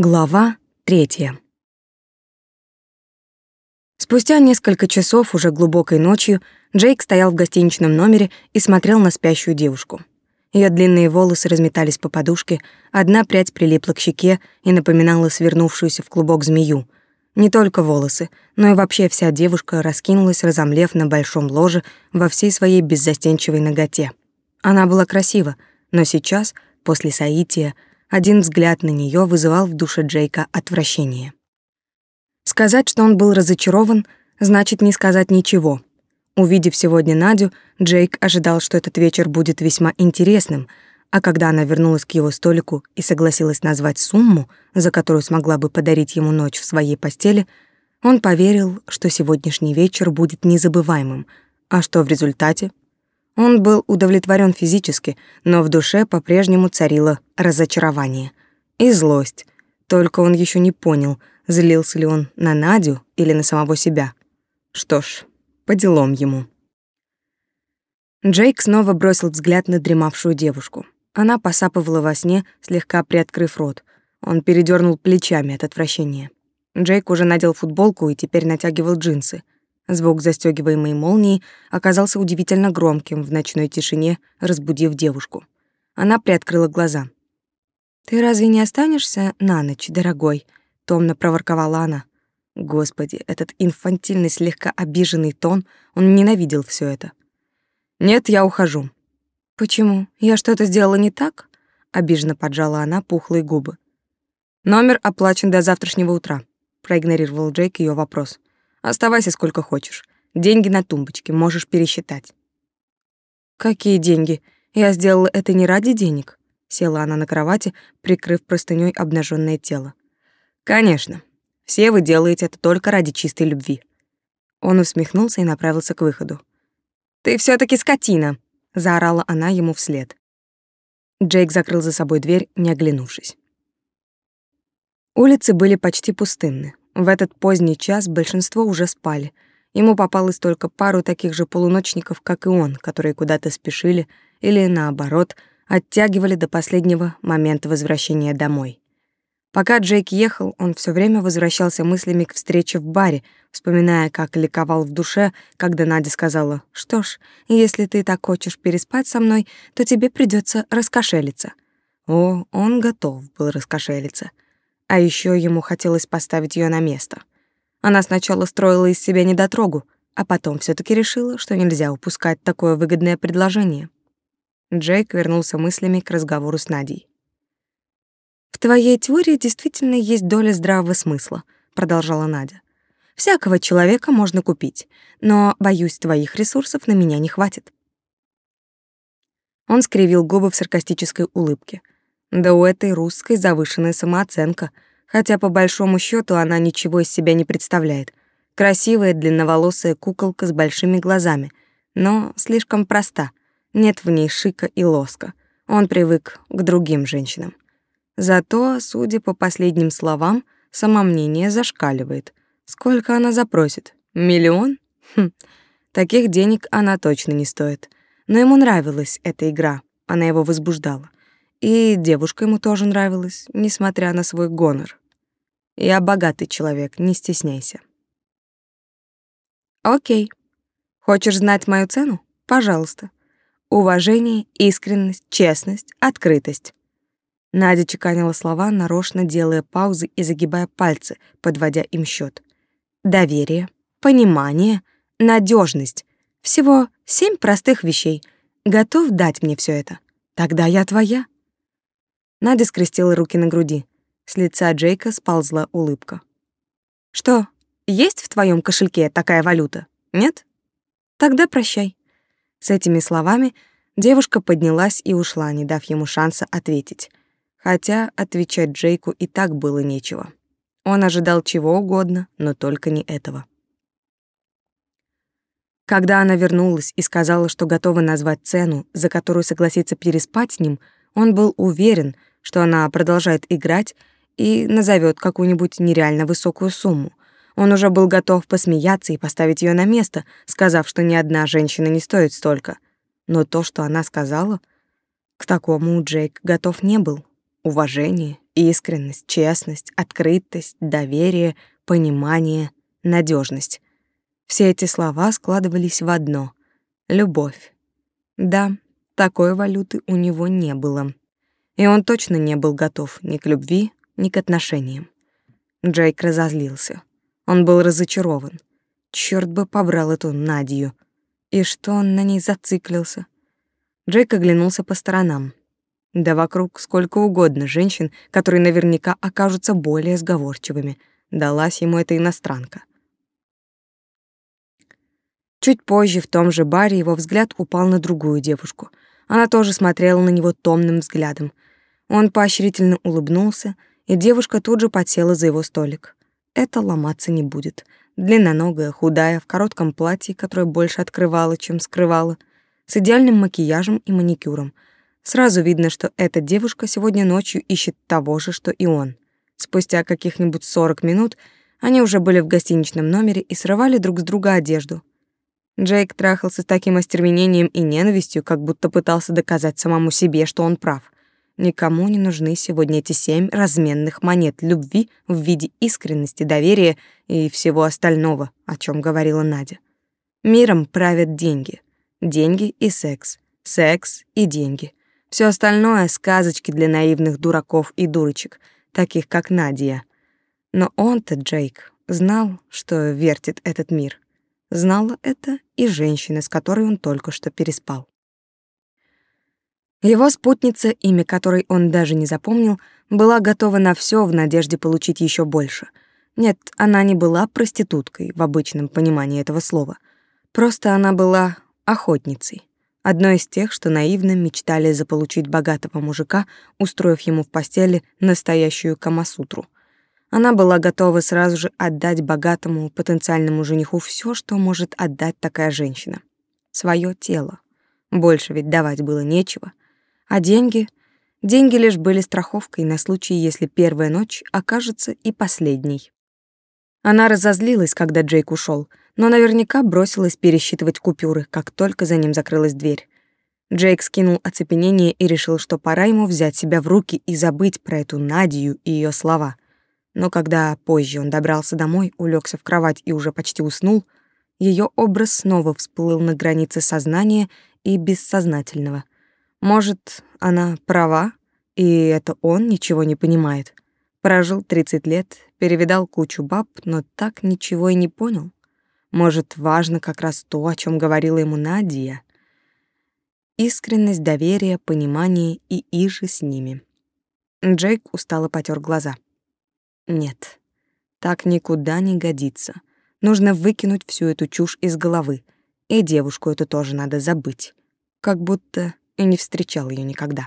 Глава третья. Спустя несколько часов, уже глубокой ночью, Джейк стоял в гостиничном номере и смотрел на спящую девушку. Ее длинные волосы разметались по подушке, одна прядь прилипла к щеке и напоминала свернувшуюся в клубок змею. Не только волосы, но и вообще вся девушка раскинулась, разомлев на большом ложе во всей своей беззастенчивой ноготе. Она была красива, но сейчас, после соития, один взгляд на нее вызывал в душе Джейка отвращение. Сказать, что он был разочарован, значит не сказать ничего. Увидев сегодня Надю, Джейк ожидал, что этот вечер будет весьма интересным, а когда она вернулась к его столику и согласилась назвать сумму, за которую смогла бы подарить ему ночь в своей постели, он поверил, что сегодняшний вечер будет незабываемым, а что в результате он был удовлетворен физически, но в душе по-прежнему царило разочарование и злость. Только он еще не понял, злился ли он на Надю или на самого себя. Что ж, по делам ему. Джейк снова бросил взгляд на дремавшую девушку. Она посапывала во сне, слегка приоткрыв рот. Он передернул плечами от отвращения. Джейк уже надел футболку и теперь натягивал джинсы — Звук застёгиваемой молнии оказался удивительно громким в ночной тишине, разбудив девушку. Она приоткрыла глаза. «Ты разве не останешься на ночь, дорогой?» — томно проворковала она. Господи, этот инфантильный, слегка обиженный тон, он ненавидел всё это. «Нет, я ухожу». «Почему? Я что-то сделала не так?» — обиженно поджала она пухлые губы. «Номер оплачен до завтрашнего утра», — проигнорировал Джейк её вопрос. Оставайся сколько хочешь. Деньги на тумбочке, можешь пересчитать. Какие деньги? Я сделала это не ради денег. Села она на кровати, прикрыв простынёй обнаженное тело. Конечно. Все вы делаете это только ради чистой любви. Он усмехнулся и направился к выходу. Ты все таки скотина, заорала она ему вслед. Джейк закрыл за собой дверь, не оглянувшись. Улицы были почти пустынны. В этот поздний час большинство уже спали. Ему попалось только пару таких же полуночников, как и он, которые куда-то спешили или, наоборот, оттягивали до последнего момента возвращения домой. Пока Джейк ехал, он все время возвращался мыслями к встрече в баре, вспоминая, как ликовал в душе, когда Надя сказала, «Что ж, если ты так хочешь переспать со мной, то тебе придется раскошелиться». О, он готов был раскошелиться. А еще ему хотелось поставить ее на место. Она сначала строила из себя недотрогу, а потом все таки решила, что нельзя упускать такое выгодное предложение. Джейк вернулся мыслями к разговору с Надей. «В твоей теории действительно есть доля здравого смысла», — продолжала Надя. «Всякого человека можно купить, но, боюсь, твоих ресурсов на меня не хватит». Он скривил губы в саркастической улыбке — да у этой русской завышенная самооценка, хотя по большому счету она ничего из себя не представляет. Красивая длинноволосая куколка с большими глазами, но слишком проста. Нет в ней шика и лоска. Он привык к другим женщинам. Зато, судя по последним словам, самомнение зашкаливает. Сколько она запросит? Миллион? Хм, таких денег она точно не стоит. Но ему нравилась эта игра, она его возбуждала. И девушка ему тоже нравилась, несмотря на свой гонор. Я богатый человек, не стесняйся. Окей. Хочешь знать мою цену? Пожалуйста. Уважение, искренность, честность, открытость. Надя чеканила слова, нарочно делая паузы и загибая пальцы, подводя им счет. Доверие, понимание, надежность. Всего семь простых вещей. Готов дать мне все это? Тогда я твоя. Надя скрестила руки на груди. С лица Джейка сползла улыбка. «Что, есть в твоем кошельке такая валюта? Нет? Тогда прощай». С этими словами девушка поднялась и ушла, не дав ему шанса ответить. Хотя отвечать Джейку и так было нечего. Он ожидал чего угодно, но только не этого. Когда она вернулась и сказала, что готова назвать цену, за которую согласится переспать с ним, он был уверен, что она продолжает играть и назовет какую-нибудь нереально высокую сумму. Он уже был готов посмеяться и поставить ее на место, сказав, что ни одна женщина не стоит столько. Но то, что она сказала, к такому Джейк готов не был. Уважение, Искренность, честность, открытость, доверие, понимание, надежность. Все эти слова складывались в одно — любовь. Да, такой валюты у него не было. И он точно не был готов ни к любви, ни к отношениям. Джейк разозлился. Он был разочарован. Чёрт бы побрал эту Надию. И что он на ней зациклился? Джейк оглянулся по сторонам. Да вокруг сколько угодно женщин, которые наверняка окажутся более сговорчивыми. Далась ему эта иностранка. Чуть позже в том же баре его взгляд упал на другую девушку. Она тоже смотрела на него томным взглядом. Он поощрительно улыбнулся, и девушка тут же подсела за его столик. Это ломаться не будет. Длинноногая, худая, в коротком платье, которое больше открывало, чем скрывало, с идеальным макияжем и маникюром — Сразу видно, что эта девушка сегодня ночью ищет того же, что и он. Спустя каких-нибудь 40 минут они уже были в гостиничном номере и срывали друг с друга одежду. Джейк трахался с таким остервенением и ненавистью, как будто пытался доказать самому себе, что он прав. Никому не нужны сегодня эти семь разменных монет любви в виде искренности, доверия и всего остального, о чем говорила Надя. Миром правят деньги. Деньги и секс. Секс и деньги. Все остальное — сказочки для наивных дураков и дурочек, таких как Надя. Но он-то, Джейк, знал, что вертит этот мир. Знала это и женщина, с которой он только что переспал. Его спутница, имя которой он даже не запомнил, была готова на все в надежде получить еще больше. Нет, она не была проституткой в обычном понимании этого слова. Просто она была охотницей. Одной из тех, что наивно мечтали заполучить богатого мужика, устроив ему в постели настоящую камасутру. Она была готова сразу же отдать богатому потенциальному жениху все, что может отдать такая женщина. свое тело. Больше ведь давать было нечего. А деньги... Деньги лишь были страховкой на случай, если первая ночь окажется и последней. Она разозлилась, когда Джейк ушел, но наверняка бросилась пересчитывать купюры, как только за ним закрылась дверь. Джейк скинул оцепенение и решил, что пора ему взять себя в руки и забыть про эту Надию и ее слова. Но когда позже он добрался домой, улегся в кровать и уже почти уснул, ее образ снова всплыл на границе сознания и бессознательного. Может, она права, и это он ничего не понимает. Прожил 30 лет, перевидал кучу баб, но так ничего и не понял. Может, важно как раз то, о чем говорила ему Надя. Искренность, доверие, понимание и иже с ними. Джейк устало потер глаза. Нет, так никуда не годится. Нужно выкинуть всю эту чушь из головы. И девушку эту тоже надо забыть. Как будто и не встречал ее никогда.